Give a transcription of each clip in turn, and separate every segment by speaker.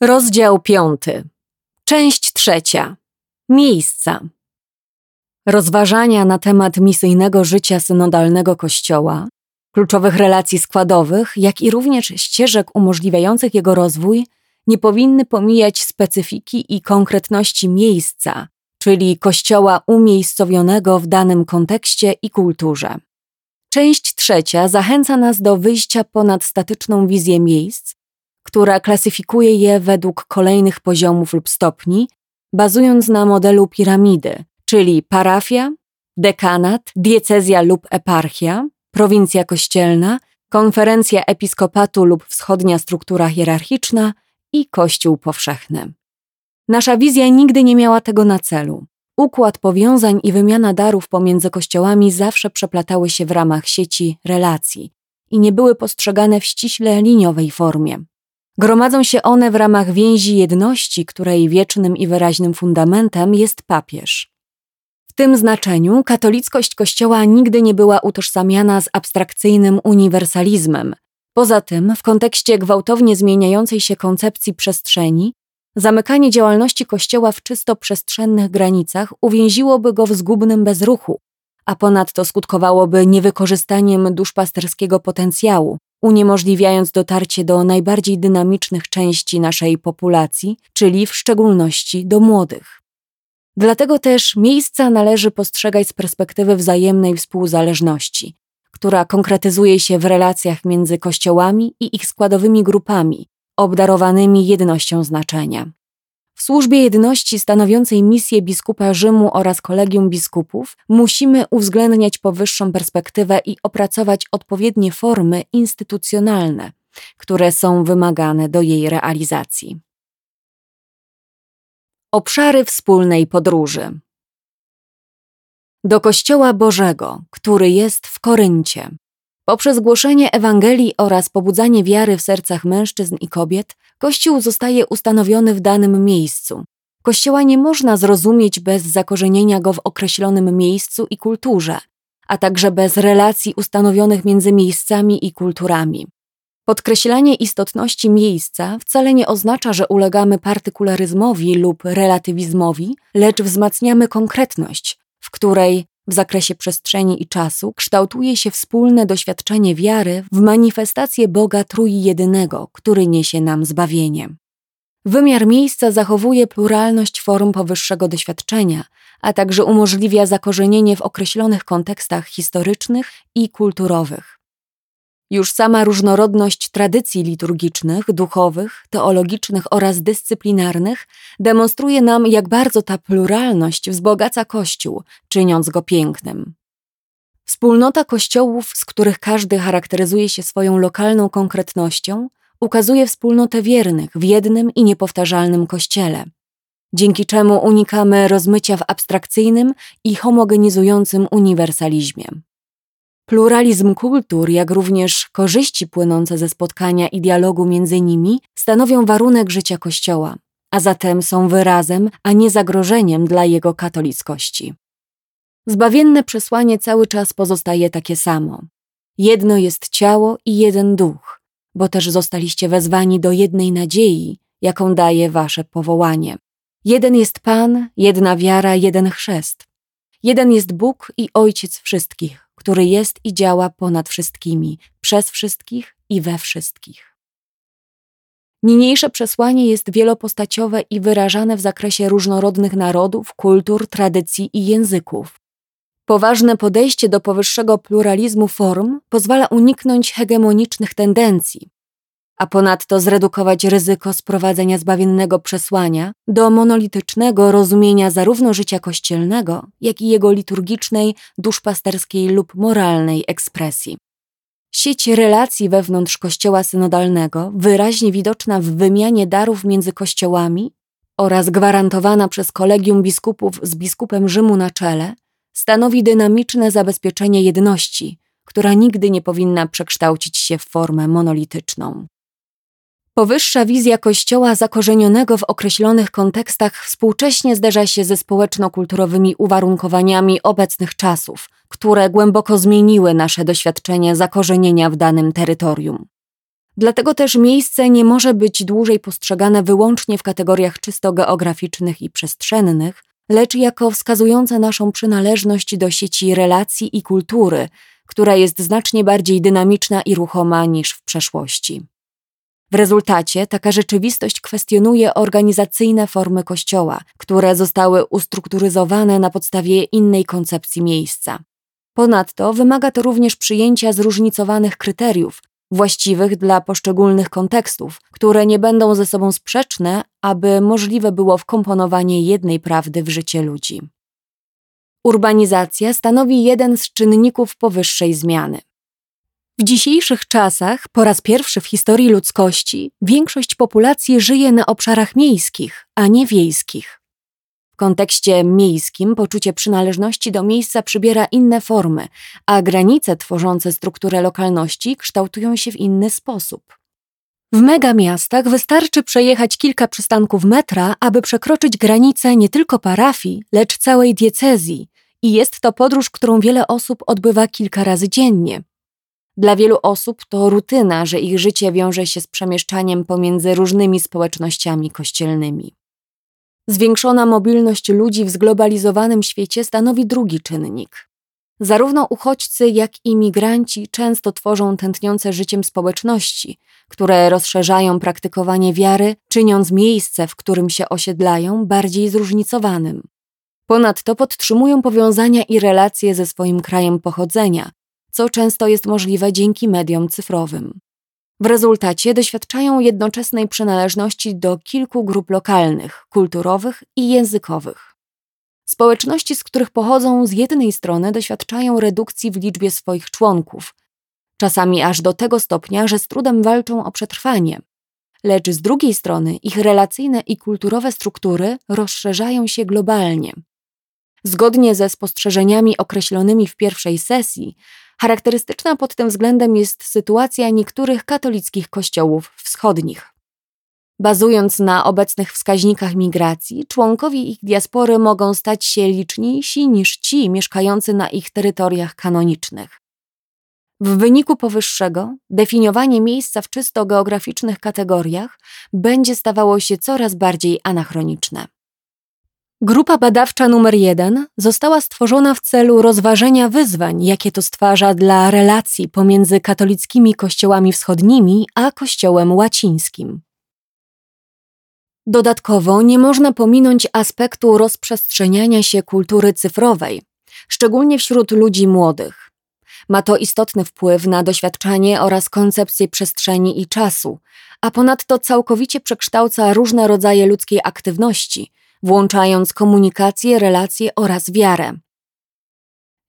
Speaker 1: Rozdział piąty. Część trzecia. Miejsca. Rozważania na temat misyjnego życia synodalnego Kościoła, kluczowych relacji składowych, jak i również ścieżek umożliwiających jego rozwój, nie powinny pomijać specyfiki i konkretności miejsca, czyli Kościoła umiejscowionego w danym kontekście i kulturze. Część trzecia zachęca nas do wyjścia ponad statyczną wizję miejsc, która klasyfikuje je według kolejnych poziomów lub stopni, bazując na modelu piramidy, czyli parafia, dekanat, diecezja lub eparchia, prowincja kościelna, konferencja episkopatu lub wschodnia struktura hierarchiczna i kościół powszechny. Nasza wizja nigdy nie miała tego na celu. Układ powiązań i wymiana darów pomiędzy kościołami zawsze przeplatały się w ramach sieci relacji i nie były postrzegane w ściśle liniowej formie. Gromadzą się one w ramach więzi jedności, której wiecznym i wyraźnym fundamentem jest papież. W tym znaczeniu katolickość Kościoła nigdy nie była utożsamiana z abstrakcyjnym uniwersalizmem. Poza tym, w kontekście gwałtownie zmieniającej się koncepcji przestrzeni, zamykanie działalności Kościoła w czysto przestrzennych granicach uwięziłoby go w zgubnym bezruchu, a ponadto skutkowałoby niewykorzystaniem duszpasterskiego potencjału, uniemożliwiając dotarcie do najbardziej dynamicznych części naszej populacji, czyli w szczególności do młodych. Dlatego też miejsca należy postrzegać z perspektywy wzajemnej współzależności, która konkretyzuje się w relacjach między kościołami i ich składowymi grupami, obdarowanymi jednością znaczenia. W służbie jedności stanowiącej misję biskupa Rzymu oraz kolegium biskupów musimy uwzględniać powyższą perspektywę i opracować odpowiednie formy instytucjonalne, które są wymagane do jej realizacji. Obszary wspólnej podróży. Do Kościoła Bożego, który jest w Koryncie. Poprzez głoszenie Ewangelii oraz pobudzanie wiary w sercach mężczyzn i kobiet, Kościół zostaje ustanowiony w danym miejscu. Kościoła nie można zrozumieć bez zakorzenienia go w określonym miejscu i kulturze, a także bez relacji ustanowionych między miejscami i kulturami. Podkreślanie istotności miejsca wcale nie oznacza, że ulegamy partykularyzmowi lub relatywizmowi, lecz wzmacniamy konkretność, w której w zakresie przestrzeni i czasu kształtuje się wspólne doświadczenie wiary w manifestację Boga Trójjedynego, który niesie nam zbawienie. Wymiar miejsca zachowuje pluralność form powyższego doświadczenia, a także umożliwia zakorzenienie w określonych kontekstach historycznych i kulturowych. Już sama różnorodność tradycji liturgicznych, duchowych, teologicznych oraz dyscyplinarnych demonstruje nam, jak bardzo ta pluralność wzbogaca Kościół, czyniąc go pięknym. Wspólnota kościołów, z których każdy charakteryzuje się swoją lokalną konkretnością, ukazuje wspólnotę wiernych w jednym i niepowtarzalnym kościele, dzięki czemu unikamy rozmycia w abstrakcyjnym i homogenizującym uniwersalizmie. Pluralizm kultur, jak również korzyści płynące ze spotkania i dialogu między nimi stanowią warunek życia Kościoła, a zatem są wyrazem, a nie zagrożeniem dla jego katolickości. Zbawienne przesłanie cały czas pozostaje takie samo. Jedno jest ciało i jeden duch, bo też zostaliście wezwani do jednej nadziei, jaką daje wasze powołanie. Jeden jest Pan, jedna wiara, jeden chrzest. Jeden jest Bóg i Ojciec wszystkich który jest i działa ponad wszystkimi, przez wszystkich i we wszystkich. Niniejsze przesłanie jest wielopostaciowe i wyrażane w zakresie różnorodnych narodów, kultur, tradycji i języków. Poważne podejście do powyższego pluralizmu form pozwala uniknąć hegemonicznych tendencji, a ponadto zredukować ryzyko sprowadzenia zbawiennego przesłania do monolitycznego rozumienia zarówno życia kościelnego, jak i jego liturgicznej, duszpasterskiej lub moralnej ekspresji. Sieć relacji wewnątrz kościoła synodalnego, wyraźnie widoczna w wymianie darów między kościołami oraz gwarantowana przez kolegium biskupów z biskupem Rzymu na czele, stanowi dynamiczne zabezpieczenie jedności, która nigdy nie powinna przekształcić się w formę monolityczną. Powyższa wizja Kościoła zakorzenionego w określonych kontekstach współcześnie zderza się ze społeczno-kulturowymi uwarunkowaniami obecnych czasów, które głęboko zmieniły nasze doświadczenie zakorzenienia w danym terytorium. Dlatego też miejsce nie może być dłużej postrzegane wyłącznie w kategoriach czysto geograficznych i przestrzennych, lecz jako wskazujące naszą przynależność do sieci relacji i kultury, która jest znacznie bardziej dynamiczna i ruchoma niż w przeszłości. W rezultacie taka rzeczywistość kwestionuje organizacyjne formy Kościoła, które zostały ustrukturyzowane na podstawie innej koncepcji miejsca. Ponadto wymaga to również przyjęcia zróżnicowanych kryteriów, właściwych dla poszczególnych kontekstów, które nie będą ze sobą sprzeczne, aby możliwe było wkomponowanie jednej prawdy w życie ludzi. Urbanizacja stanowi jeden z czynników powyższej zmiany. W dzisiejszych czasach, po raz pierwszy w historii ludzkości, większość populacji żyje na obszarach miejskich, a nie wiejskich. W kontekście miejskim poczucie przynależności do miejsca przybiera inne formy, a granice tworzące strukturę lokalności kształtują się w inny sposób. W megamiastach wystarczy przejechać kilka przystanków metra, aby przekroczyć granicę nie tylko parafii, lecz całej diecezji, i jest to podróż, którą wiele osób odbywa kilka razy dziennie. Dla wielu osób to rutyna, że ich życie wiąże się z przemieszczaniem pomiędzy różnymi społecznościami kościelnymi. Zwiększona mobilność ludzi w zglobalizowanym świecie stanowi drugi czynnik. Zarówno uchodźcy, jak i migranci często tworzą tętniące życiem społeczności, które rozszerzają praktykowanie wiary, czyniąc miejsce, w którym się osiedlają, bardziej zróżnicowanym. Ponadto podtrzymują powiązania i relacje ze swoim krajem pochodzenia, co często jest możliwe dzięki mediom cyfrowym. W rezultacie doświadczają jednoczesnej przynależności do kilku grup lokalnych, kulturowych i językowych. Społeczności, z których pochodzą, z jednej strony doświadczają redukcji w liczbie swoich członków, czasami aż do tego stopnia, że z trudem walczą o przetrwanie, lecz z drugiej strony ich relacyjne i kulturowe struktury rozszerzają się globalnie. Zgodnie ze spostrzeżeniami określonymi w pierwszej sesji, Charakterystyczna pod tym względem jest sytuacja niektórych katolickich kościołów wschodnich. Bazując na obecnych wskaźnikach migracji, członkowie ich diaspory mogą stać się liczniejsi niż ci mieszkający na ich terytoriach kanonicznych. W wyniku powyższego definiowanie miejsca w czysto geograficznych kategoriach będzie stawało się coraz bardziej anachroniczne. Grupa badawcza numer jeden została stworzona w celu rozważenia wyzwań, jakie to stwarza dla relacji pomiędzy katolickimi kościołami wschodnimi a kościołem łacińskim. Dodatkowo nie można pominąć aspektu rozprzestrzeniania się kultury cyfrowej, szczególnie wśród ludzi młodych. Ma to istotny wpływ na doświadczanie oraz koncepcję przestrzeni i czasu, a ponadto całkowicie przekształca różne rodzaje ludzkiej aktywności – włączając komunikację, relacje oraz wiarę.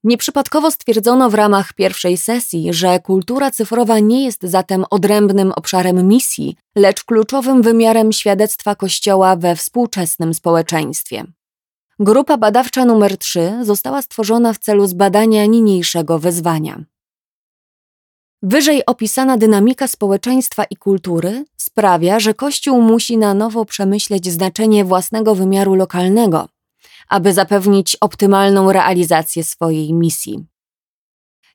Speaker 1: Nieprzypadkowo stwierdzono w ramach pierwszej sesji, że kultura cyfrowa nie jest zatem odrębnym obszarem misji, lecz kluczowym wymiarem świadectwa Kościoła we współczesnym społeczeństwie. Grupa badawcza nr 3 została stworzona w celu zbadania niniejszego wyzwania. Wyżej opisana dynamika społeczeństwa i kultury sprawia, że Kościół musi na nowo przemyśleć znaczenie własnego wymiaru lokalnego, aby zapewnić optymalną realizację swojej misji.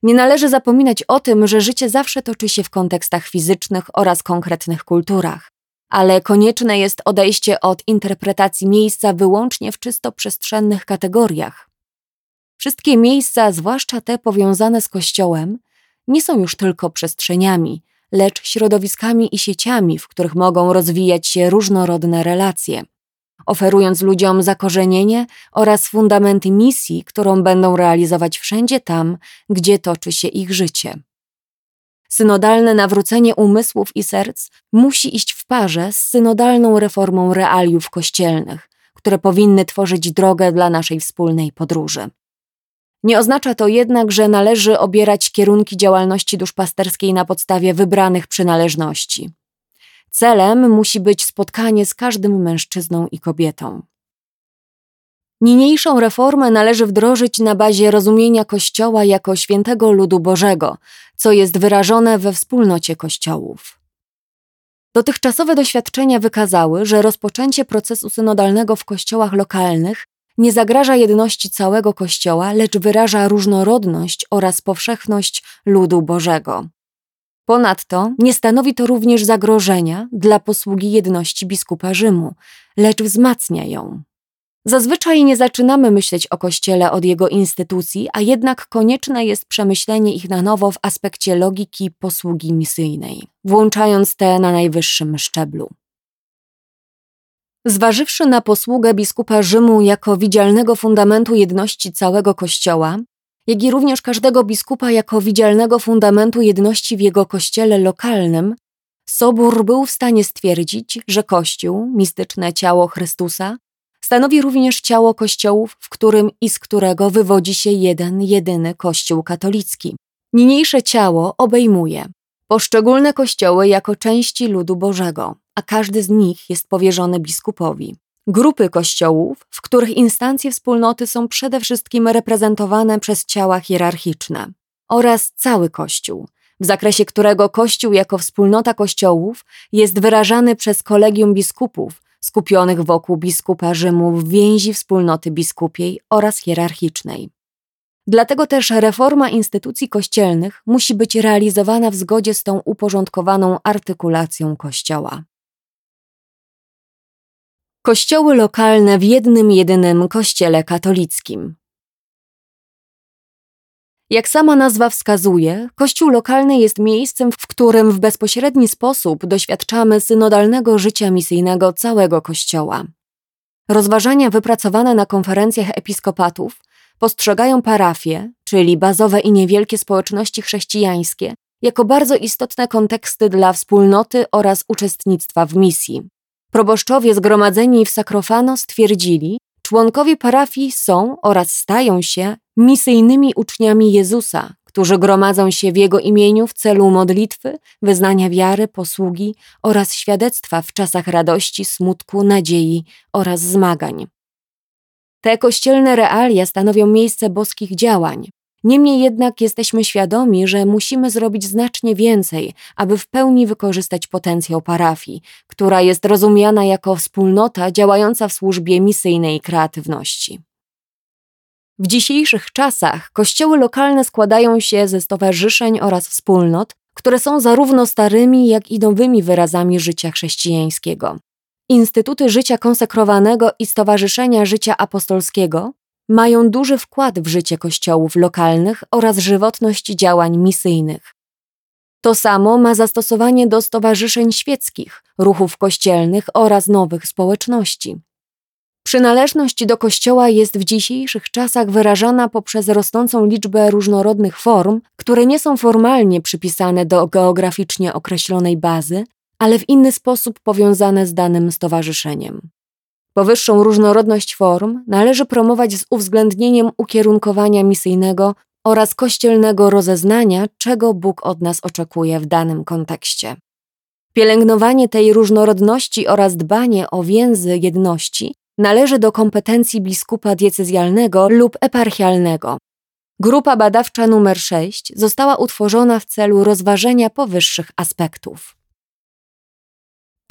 Speaker 1: Nie należy zapominać o tym, że życie zawsze toczy się w kontekstach fizycznych oraz konkretnych kulturach, ale konieczne jest odejście od interpretacji miejsca wyłącznie w czysto przestrzennych kategoriach. Wszystkie miejsca, zwłaszcza te powiązane z Kościołem, nie są już tylko przestrzeniami, lecz środowiskami i sieciami, w których mogą rozwijać się różnorodne relacje, oferując ludziom zakorzenienie oraz fundamenty misji, którą będą realizować wszędzie tam, gdzie toczy się ich życie. Synodalne nawrócenie umysłów i serc musi iść w parze z synodalną reformą realiów kościelnych, które powinny tworzyć drogę dla naszej wspólnej podróży. Nie oznacza to jednak, że należy obierać kierunki działalności duszpasterskiej na podstawie wybranych przynależności. Celem musi być spotkanie z każdym mężczyzną i kobietą. Niniejszą reformę należy wdrożyć na bazie rozumienia Kościoła jako świętego ludu Bożego, co jest wyrażone we wspólnocie Kościołów. Dotychczasowe doświadczenia wykazały, że rozpoczęcie procesu synodalnego w kościołach lokalnych nie zagraża jedności całego Kościoła, lecz wyraża różnorodność oraz powszechność ludu Bożego. Ponadto nie stanowi to również zagrożenia dla posługi jedności biskupa Rzymu, lecz wzmacnia ją. Zazwyczaj nie zaczynamy myśleć o Kościele od jego instytucji, a jednak konieczne jest przemyślenie ich na nowo w aspekcie logiki posługi misyjnej, włączając te na najwyższym szczeblu. Zważywszy na posługę biskupa Rzymu jako widzialnego fundamentu jedności całego Kościoła, jak i również każdego biskupa jako widzialnego fundamentu jedności w jego kościele lokalnym, Sobór był w stanie stwierdzić, że Kościół, mistyczne ciało Chrystusa, stanowi również ciało kościołów, w którym i z którego wywodzi się jeden, jedyny Kościół katolicki. Niniejsze ciało obejmuje poszczególne kościoły jako części ludu Bożego, a każdy z nich jest powierzony biskupowi. Grupy kościołów, w których instancje wspólnoty są przede wszystkim reprezentowane przez ciała hierarchiczne, oraz cały Kościół, w zakresie którego Kościół jako wspólnota kościołów jest wyrażany przez kolegium biskupów, skupionych wokół biskupa Rzymu w więzi wspólnoty biskupiej oraz hierarchicznej. Dlatego też reforma instytucji kościelnych musi być realizowana w zgodzie z tą uporządkowaną artykulacją Kościoła. Kościoły lokalne w jednym jedynym kościele katolickim. Jak sama nazwa wskazuje, kościół lokalny jest miejscem, w którym w bezpośredni sposób doświadczamy synodalnego życia misyjnego całego kościoła. Rozważania wypracowane na konferencjach episkopatów postrzegają parafie, czyli bazowe i niewielkie społeczności chrześcijańskie, jako bardzo istotne konteksty dla wspólnoty oraz uczestnictwa w misji. Proboszczowie zgromadzeni w Sakrofano stwierdzili, członkowie parafii są oraz stają się misyjnymi uczniami Jezusa, którzy gromadzą się w Jego imieniu w celu modlitwy, wyznania wiary, posługi oraz świadectwa w czasach radości, smutku, nadziei oraz zmagań. Te kościelne realia stanowią miejsce boskich działań, Niemniej jednak jesteśmy świadomi, że musimy zrobić znacznie więcej, aby w pełni wykorzystać potencjał parafii, która jest rozumiana jako wspólnota działająca w służbie misyjnej kreatywności. W dzisiejszych czasach kościoły lokalne składają się ze stowarzyszeń oraz wspólnot, które są zarówno starymi, jak i nowymi wyrazami życia chrześcijańskiego. Instytuty życia konsekrowanego i Stowarzyszenia Życia Apostolskiego mają duży wkład w życie kościołów lokalnych oraz żywotność działań misyjnych. To samo ma zastosowanie do stowarzyszeń świeckich, ruchów kościelnych oraz nowych społeczności. Przynależność do Kościoła jest w dzisiejszych czasach wyrażana poprzez rosnącą liczbę różnorodnych form, które nie są formalnie przypisane do geograficznie określonej bazy, ale w inny sposób powiązane z danym stowarzyszeniem. Powyższą różnorodność form należy promować z uwzględnieniem ukierunkowania misyjnego oraz kościelnego rozeznania, czego Bóg od nas oczekuje w danym kontekście. Pielęgnowanie tej różnorodności oraz dbanie o więzy jedności należy do kompetencji biskupa diecezjalnego lub eparchialnego. Grupa badawcza numer 6 została utworzona w celu rozważenia powyższych aspektów.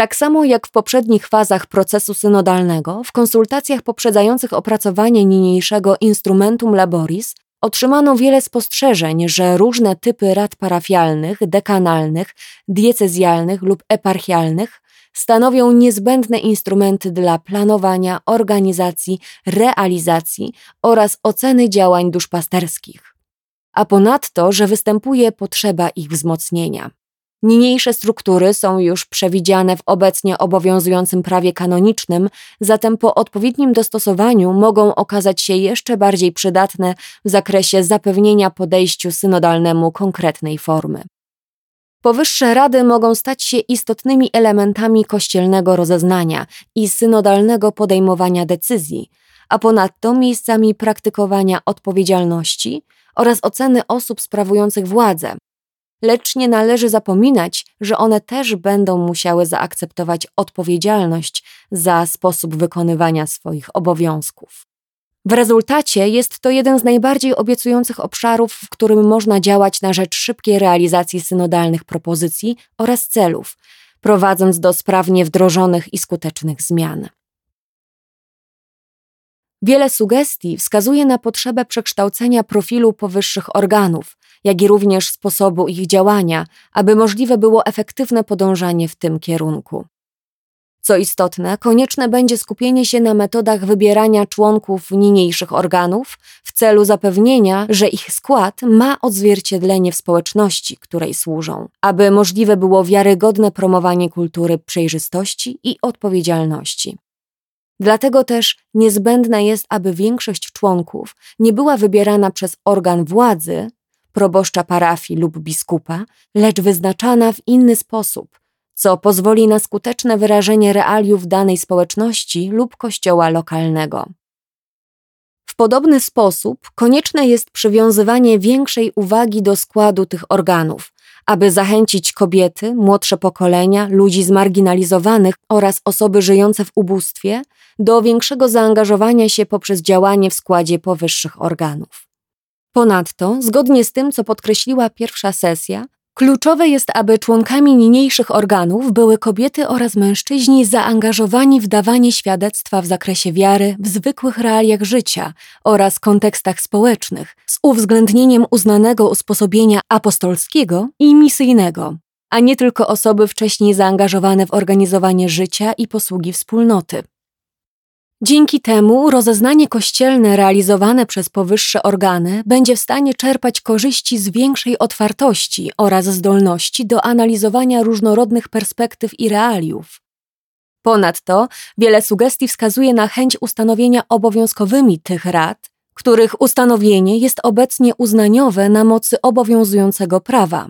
Speaker 1: Tak samo jak w poprzednich fazach procesu synodalnego, w konsultacjach poprzedzających opracowanie niniejszego instrumentum laboris otrzymano wiele spostrzeżeń, że różne typy rad parafialnych, dekanalnych, diecezjalnych lub eparchialnych stanowią niezbędne instrumenty dla planowania, organizacji, realizacji oraz oceny działań duszpasterskich. A ponadto, że występuje potrzeba ich wzmocnienia. Niniejsze struktury są już przewidziane w obecnie obowiązującym prawie kanonicznym, zatem po odpowiednim dostosowaniu mogą okazać się jeszcze bardziej przydatne w zakresie zapewnienia podejściu synodalnemu konkretnej formy. Powyższe rady mogą stać się istotnymi elementami kościelnego rozeznania i synodalnego podejmowania decyzji, a ponadto miejscami praktykowania odpowiedzialności oraz oceny osób sprawujących władzę, lecz nie należy zapominać, że one też będą musiały zaakceptować odpowiedzialność za sposób wykonywania swoich obowiązków. W rezultacie jest to jeden z najbardziej obiecujących obszarów, w którym można działać na rzecz szybkiej realizacji synodalnych propozycji oraz celów, prowadząc do sprawnie wdrożonych i skutecznych zmian. Wiele sugestii wskazuje na potrzebę przekształcenia profilu powyższych organów, jak i również sposobu ich działania, aby możliwe było efektywne podążanie w tym kierunku. Co istotne, konieczne będzie skupienie się na metodach wybierania członków niniejszych organów w celu zapewnienia, że ich skład ma odzwierciedlenie w społeczności, której służą, aby możliwe było wiarygodne promowanie kultury przejrzystości i odpowiedzialności. Dlatego też niezbędne jest, aby większość członków nie była wybierana przez organ władzy, proboszcza parafii lub biskupa, lecz wyznaczana w inny sposób, co pozwoli na skuteczne wyrażenie realiów danej społeczności lub kościoła lokalnego. W podobny sposób konieczne jest przywiązywanie większej uwagi do składu tych organów, aby zachęcić kobiety, młodsze pokolenia, ludzi zmarginalizowanych oraz osoby żyjące w ubóstwie do większego zaangażowania się poprzez działanie w składzie powyższych organów. Ponadto, zgodnie z tym, co podkreśliła pierwsza sesja, Kluczowe jest, aby członkami niniejszych organów były kobiety oraz mężczyźni zaangażowani w dawanie świadectwa w zakresie wiary w zwykłych realiach życia oraz kontekstach społecznych, z uwzględnieniem uznanego usposobienia apostolskiego i misyjnego, a nie tylko osoby wcześniej zaangażowane w organizowanie życia i posługi wspólnoty. Dzięki temu rozeznanie kościelne realizowane przez powyższe organy będzie w stanie czerpać korzyści z większej otwartości oraz zdolności do analizowania różnorodnych perspektyw i realiów. Ponadto wiele sugestii wskazuje na chęć ustanowienia obowiązkowymi tych rad, których ustanowienie jest obecnie uznaniowe na mocy obowiązującego prawa.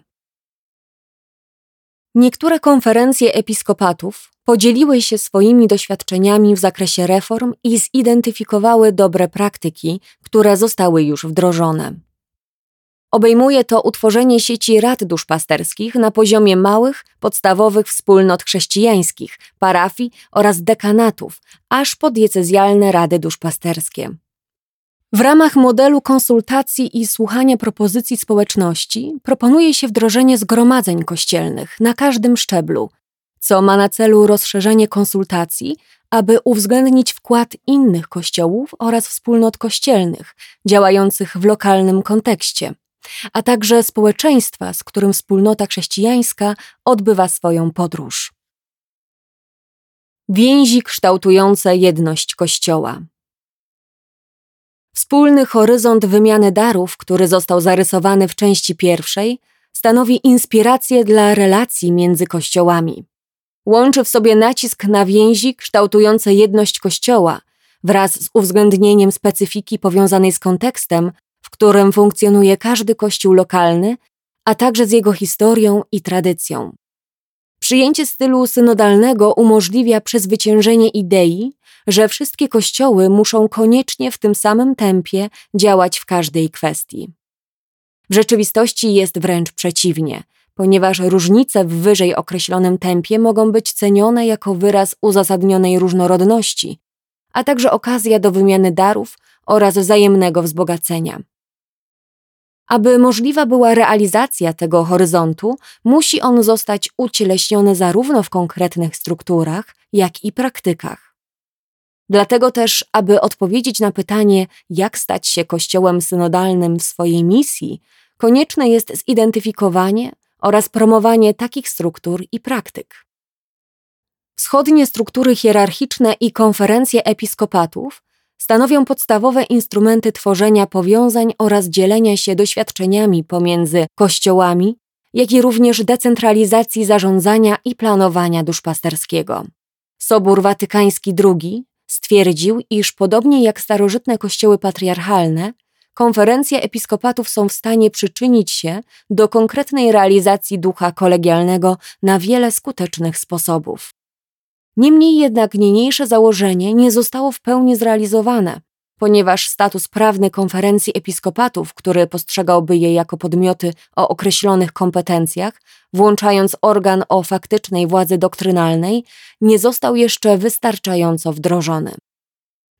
Speaker 1: Niektóre konferencje episkopatów podzieliły się swoimi doświadczeniami w zakresie reform i zidentyfikowały dobre praktyki, które zostały już wdrożone. Obejmuje to utworzenie sieci rad duszpasterskich na poziomie małych, podstawowych wspólnot chrześcijańskich, parafii oraz dekanatów, aż po diecezjalne rady duszpasterskie. W ramach modelu konsultacji i słuchania propozycji społeczności proponuje się wdrożenie zgromadzeń kościelnych na każdym szczeblu, co ma na celu rozszerzenie konsultacji, aby uwzględnić wkład innych kościołów oraz wspólnot kościelnych działających w lokalnym kontekście, a także społeczeństwa, z którym wspólnota chrześcijańska odbywa swoją podróż. Więzi kształtujące jedność Kościoła. Wspólny horyzont wymiany darów, który został zarysowany w części pierwszej, stanowi inspirację dla relacji między kościołami. Łączy w sobie nacisk na więzi kształtujące jedność kościoła wraz z uwzględnieniem specyfiki powiązanej z kontekstem, w którym funkcjonuje każdy kościół lokalny, a także z jego historią i tradycją. Przyjęcie stylu synodalnego umożliwia przezwyciężenie idei, że wszystkie kościoły muszą koniecznie w tym samym tempie działać w każdej kwestii. W rzeczywistości jest wręcz przeciwnie, ponieważ różnice w wyżej określonym tempie mogą być cenione jako wyraz uzasadnionej różnorodności, a także okazja do wymiany darów oraz wzajemnego wzbogacenia. Aby możliwa była realizacja tego horyzontu, musi on zostać ucieleśniony zarówno w konkretnych strukturach, jak i praktykach. Dlatego też, aby odpowiedzieć na pytanie, jak stać się kościołem synodalnym w swojej misji, konieczne jest zidentyfikowanie oraz promowanie takich struktur i praktyk. Wschodnie struktury hierarchiczne i konferencje episkopatów stanowią podstawowe instrumenty tworzenia powiązań oraz dzielenia się doświadczeniami pomiędzy kościołami, jak i również decentralizacji zarządzania i planowania duszpasterskiego. Sobór Watykański II stwierdził, iż podobnie jak starożytne kościoły patriarchalne, konferencje episkopatów są w stanie przyczynić się do konkretnej realizacji ducha kolegialnego na wiele skutecznych sposobów. Niemniej jednak niniejsze założenie nie zostało w pełni zrealizowane, ponieważ status prawny konferencji episkopatów, który postrzegałby je jako podmioty o określonych kompetencjach, włączając organ o faktycznej władzy doktrynalnej, nie został jeszcze wystarczająco wdrożony.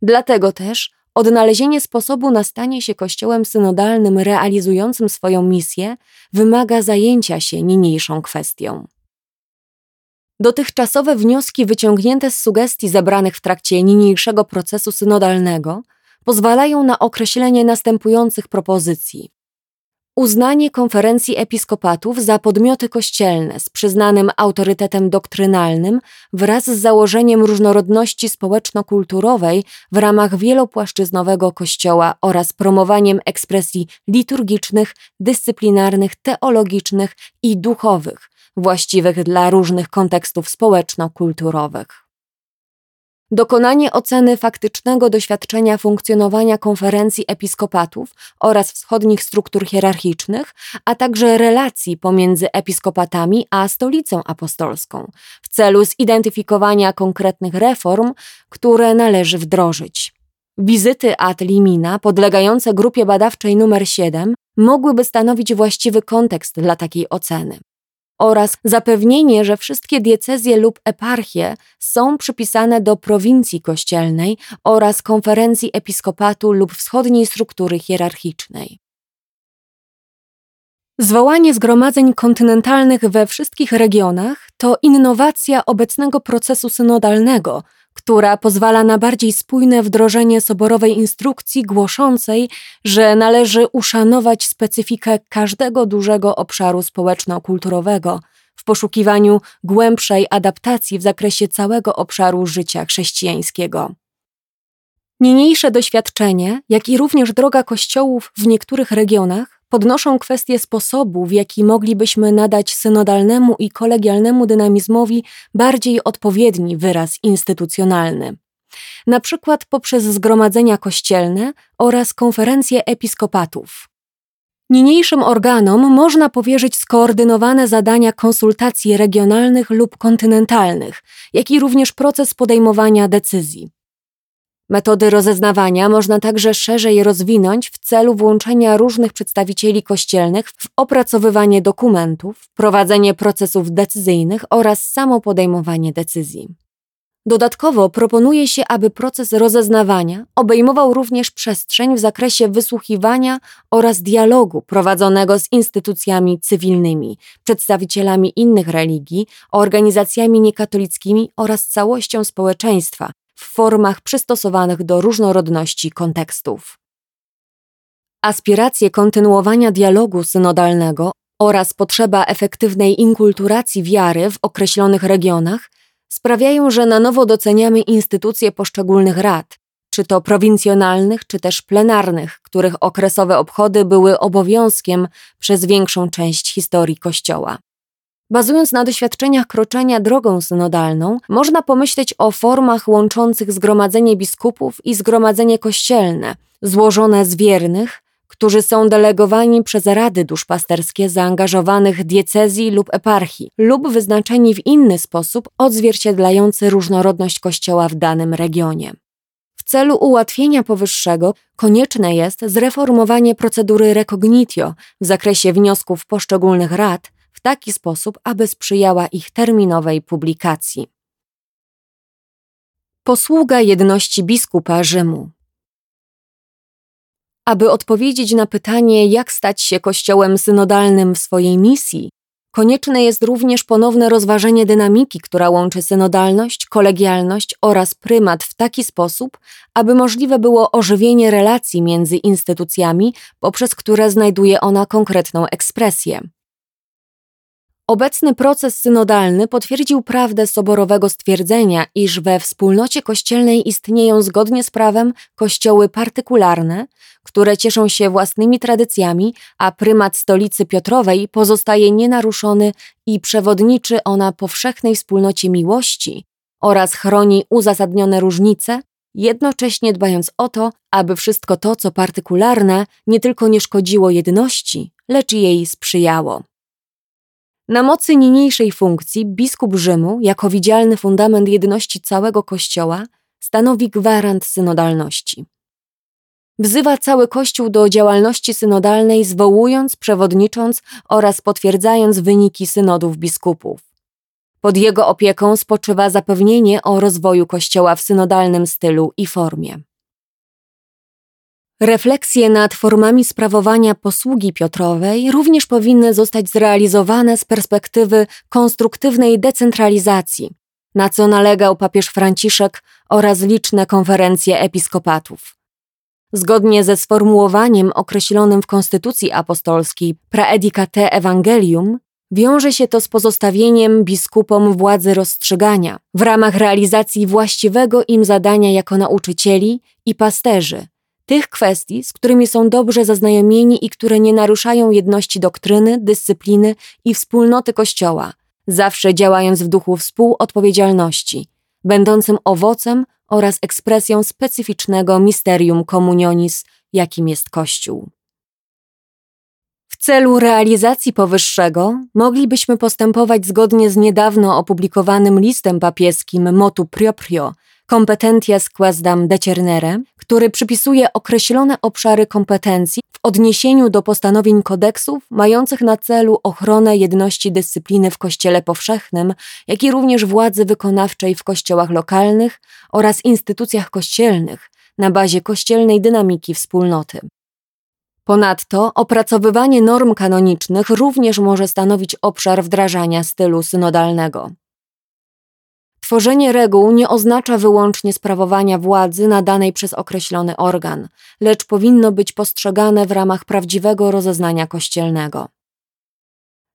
Speaker 1: Dlatego też odnalezienie sposobu na stanie się kościołem synodalnym realizującym swoją misję wymaga zajęcia się niniejszą kwestią. Dotychczasowe wnioski wyciągnięte z sugestii zebranych w trakcie niniejszego procesu synodalnego pozwalają na określenie następujących propozycji. uznanie konferencji episkopatów za podmioty kościelne z przyznanym autorytetem doktrynalnym wraz z założeniem różnorodności społeczno-kulturowej w ramach wielopłaszczyznowego kościoła oraz promowaniem ekspresji liturgicznych, dyscyplinarnych, teologicznych i duchowych, właściwych dla różnych kontekstów społeczno-kulturowych. Dokonanie oceny faktycznego doświadczenia funkcjonowania konferencji episkopatów oraz wschodnich struktur hierarchicznych, a także relacji pomiędzy episkopatami a stolicą apostolską w celu zidentyfikowania konkretnych reform, które należy wdrożyć. Wizyty ad limina podlegające grupie badawczej numer 7 mogłyby stanowić właściwy kontekst dla takiej oceny oraz zapewnienie, że wszystkie diecezje lub eparchie są przypisane do prowincji kościelnej oraz konferencji episkopatu lub wschodniej struktury hierarchicznej. Zwołanie zgromadzeń kontynentalnych we wszystkich regionach to innowacja obecnego procesu synodalnego, która pozwala na bardziej spójne wdrożenie soborowej instrukcji głoszącej, że należy uszanować specyfikę każdego dużego obszaru społeczno-kulturowego w poszukiwaniu głębszej adaptacji w zakresie całego obszaru życia chrześcijańskiego. Niniejsze doświadczenie, jak i również droga kościołów w niektórych regionach podnoszą kwestię sposobu, w jaki moglibyśmy nadać synodalnemu i kolegialnemu dynamizmowi bardziej odpowiedni wyraz instytucjonalny. Na przykład poprzez zgromadzenia kościelne oraz konferencje episkopatów. Niniejszym organom można powierzyć skoordynowane zadania konsultacji regionalnych lub kontynentalnych, jak i również proces podejmowania decyzji. Metody rozeznawania można także szerzej rozwinąć w celu włączenia różnych przedstawicieli kościelnych w opracowywanie dokumentów, prowadzenie procesów decyzyjnych oraz samo podejmowanie decyzji. Dodatkowo proponuje się, aby proces rozeznawania obejmował również przestrzeń w zakresie wysłuchiwania oraz dialogu prowadzonego z instytucjami cywilnymi, przedstawicielami innych religii, organizacjami niekatolickimi oraz całością społeczeństwa, w formach przystosowanych do różnorodności kontekstów. Aspiracje kontynuowania dialogu synodalnego oraz potrzeba efektywnej inkulturacji wiary w określonych regionach sprawiają, że na nowo doceniamy instytucje poszczególnych rad, czy to prowincjonalnych, czy też plenarnych, których okresowe obchody były obowiązkiem przez większą część historii Kościoła. Bazując na doświadczeniach kroczenia drogą synodalną, można pomyśleć o formach łączących zgromadzenie biskupów i zgromadzenie kościelne, złożone z wiernych, którzy są delegowani przez rady duszpasterskie zaangażowanych diecezji lub eparchii, lub wyznaczeni w inny sposób odzwierciedlający różnorodność Kościoła w danym regionie. W celu ułatwienia powyższego konieczne jest zreformowanie procedury recognitio w zakresie wniosków poszczególnych rad, w taki sposób, aby sprzyjała ich terminowej publikacji. Posługa jedności biskupa Rzymu. Aby odpowiedzieć na pytanie, jak stać się kościołem synodalnym w swojej misji, konieczne jest również ponowne rozważenie dynamiki, która łączy synodalność, kolegialność oraz prymat w taki sposób, aby możliwe było ożywienie relacji między instytucjami, poprzez które znajduje ona konkretną ekspresję. Obecny proces synodalny potwierdził prawdę soborowego stwierdzenia, iż we wspólnocie kościelnej istnieją zgodnie z prawem kościoły partykularne, które cieszą się własnymi tradycjami, a prymat stolicy Piotrowej pozostaje nienaruszony i przewodniczy ona powszechnej wspólnocie miłości oraz chroni uzasadnione różnice, jednocześnie dbając o to, aby wszystko to, co partykularne, nie tylko nie szkodziło jedności, lecz jej sprzyjało. Na mocy niniejszej funkcji biskup Rzymu, jako widzialny fundament jedności całego Kościoła, stanowi gwarant synodalności. Wzywa cały Kościół do działalności synodalnej, zwołując, przewodnicząc oraz potwierdzając wyniki synodów biskupów. Pod jego opieką spoczywa zapewnienie o rozwoju Kościoła w synodalnym stylu i formie. Refleksje nad formami sprawowania posługi Piotrowej również powinny zostać zrealizowane z perspektywy konstruktywnej decentralizacji, na co nalegał papież Franciszek oraz liczne konferencje episkopatów. Zgodnie ze sformułowaniem określonym w Konstytucji Apostolskiej Praedicate Evangelium, wiąże się to z pozostawieniem biskupom władzy rozstrzygania w ramach realizacji właściwego im zadania jako nauczycieli i pasterzy, tych kwestii, z którymi są dobrze zaznajomieni i które nie naruszają jedności doktryny, dyscypliny i wspólnoty Kościoła, zawsze działając w duchu współodpowiedzialności, będącym owocem oraz ekspresją specyficznego misterium communionis, jakim jest Kościół. W celu realizacji powyższego moglibyśmy postępować zgodnie z niedawno opublikowanym listem papieskim motu proprio Competentias quasdam decernere, który przypisuje określone obszary kompetencji w odniesieniu do postanowień kodeksów mających na celu ochronę jedności dyscypliny w Kościele powszechnym, jak i również władzy wykonawczej w kościołach lokalnych oraz instytucjach kościelnych na bazie kościelnej dynamiki wspólnoty. Ponadto opracowywanie norm kanonicznych również może stanowić obszar wdrażania stylu synodalnego. Tworzenie reguł nie oznacza wyłącznie sprawowania władzy nadanej przez określony organ, lecz powinno być postrzegane w ramach prawdziwego rozeznania kościelnego.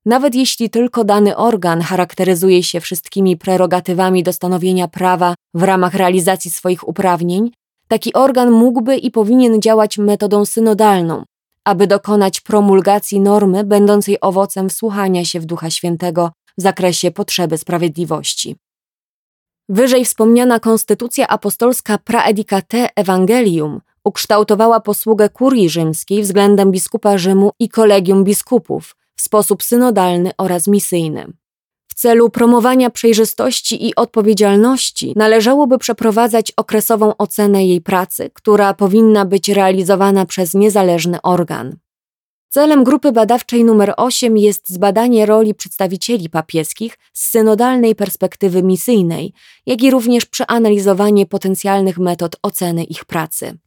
Speaker 1: Nawet jeśli tylko dany organ charakteryzuje się wszystkimi prerogatywami do stanowienia prawa w ramach realizacji swoich uprawnień, taki organ mógłby i powinien działać metodą synodalną, aby dokonać promulgacji normy będącej owocem wsłuchania się w Ducha Świętego w zakresie potrzeby sprawiedliwości. Wyżej wspomniana konstytucja apostolska Praedicate Evangelium ukształtowała posługę kurii rzymskiej względem biskupa Rzymu i kolegium biskupów w sposób synodalny oraz misyjny. W celu promowania przejrzystości i odpowiedzialności należałoby przeprowadzać okresową ocenę jej pracy, która powinna być realizowana przez niezależny organ. Celem grupy badawczej numer 8 jest zbadanie roli przedstawicieli papieskich z synodalnej perspektywy misyjnej, jak i również przeanalizowanie potencjalnych metod oceny ich pracy.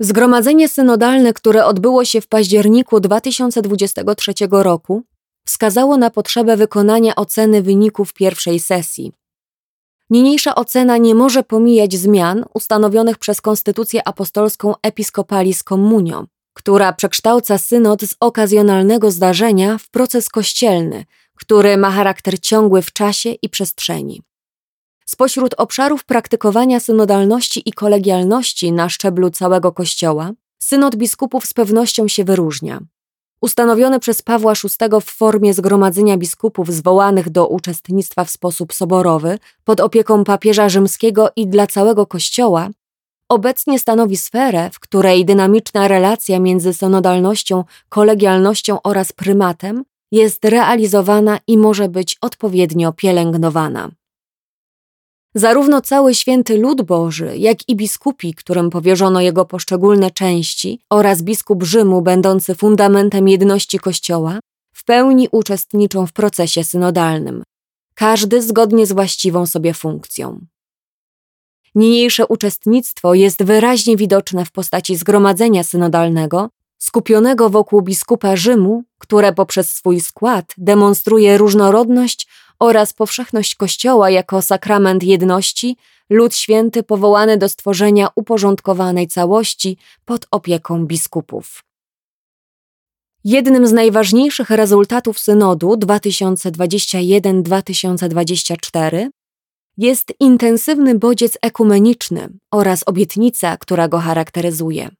Speaker 1: Zgromadzenie synodalne, które odbyło się w październiku 2023 roku, wskazało na potrzebę wykonania oceny wyników pierwszej sesji. Niniejsza ocena nie może pomijać zmian ustanowionych przez Konstytucję Apostolską Episcopalis Communio, która przekształca synod z okazjonalnego zdarzenia w proces kościelny, który ma charakter ciągły w czasie i przestrzeni. Spośród obszarów praktykowania synodalności i kolegialności na szczeblu całego Kościoła, synod biskupów z pewnością się wyróżnia. Ustanowiony przez Pawła VI w formie zgromadzenia biskupów zwołanych do uczestnictwa w sposób soborowy pod opieką papieża rzymskiego i dla całego Kościoła, obecnie stanowi sferę, w której dynamiczna relacja między synodalnością, kolegialnością oraz prymatem jest realizowana i może być odpowiednio pielęgnowana. Zarówno cały święty lud Boży, jak i biskupi, którym powierzono jego poszczególne części, oraz biskup Rzymu, będący fundamentem jedności Kościoła, w pełni uczestniczą w procesie synodalnym, każdy zgodnie z właściwą sobie funkcją. Niniejsze uczestnictwo jest wyraźnie widoczne w postaci zgromadzenia synodalnego, skupionego wokół biskupa Rzymu, które poprzez swój skład demonstruje różnorodność oraz powszechność Kościoła jako sakrament jedności, lud święty powołany do stworzenia uporządkowanej całości pod opieką biskupów. Jednym z najważniejszych rezultatów synodu 2021-2024 jest intensywny bodziec ekumeniczny oraz obietnica, która go charakteryzuje.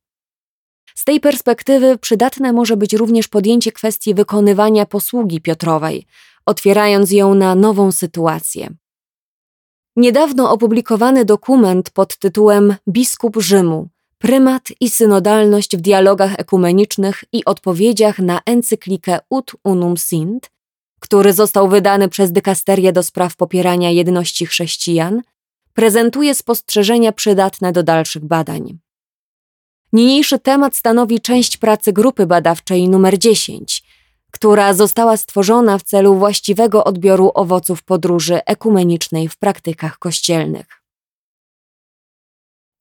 Speaker 1: Z tej perspektywy przydatne może być również podjęcie kwestii wykonywania posługi Piotrowej, otwierając ją na nową sytuację. Niedawno opublikowany dokument pod tytułem Biskup Rzymu Prymat i synodalność w dialogach ekumenicznych i odpowiedziach na encyklikę Ut Unum Sint który został wydany przez Dykasterię do spraw popierania jedności chrześcijan, prezentuje spostrzeżenia przydatne do dalszych badań. Niniejszy temat stanowi część pracy grupy badawczej nr 10, która została stworzona w celu właściwego odbioru owoców podróży ekumenicznej w praktykach kościelnych.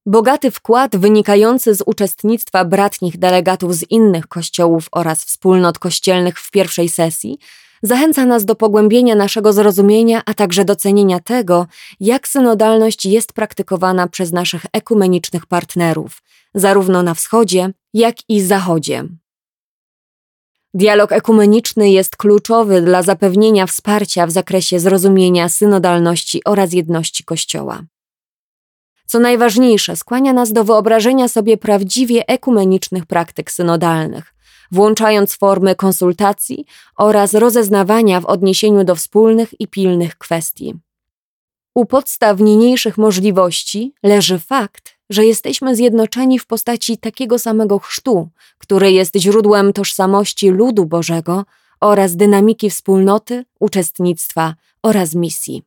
Speaker 1: Bogaty wkład wynikający z uczestnictwa bratnich delegatów z innych kościołów oraz wspólnot kościelnych w pierwszej sesji zachęca nas do pogłębienia naszego zrozumienia, a także docenienia tego, jak synodalność jest praktykowana przez naszych ekumenicznych partnerów, zarówno na wschodzie, jak i zachodzie. Dialog ekumeniczny jest kluczowy dla zapewnienia wsparcia w zakresie zrozumienia synodalności oraz jedności Kościoła. Co najważniejsze, skłania nas do wyobrażenia sobie prawdziwie ekumenicznych praktyk synodalnych, włączając formy konsultacji oraz rozeznawania w odniesieniu do wspólnych i pilnych kwestii. U podstaw niniejszych możliwości leży fakt, że jesteśmy zjednoczeni w postaci takiego samego chrztu, który jest źródłem tożsamości ludu Bożego oraz dynamiki wspólnoty, uczestnictwa oraz misji.